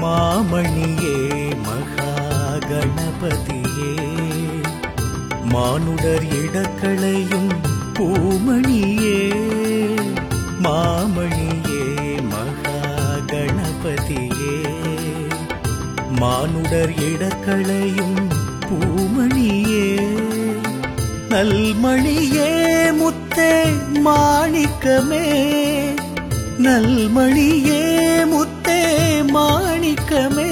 மாமணியே மகாகணபதியே. மானுடர் இடக்களையும் பூமணியே. மாமணியே மகாகணபதியே. மானுடர் இடக்களையும் பூமணியே. நல்மணியே முத்தே மாணிக்கமே. நல்மணியே முத்தே மாணிக்கமே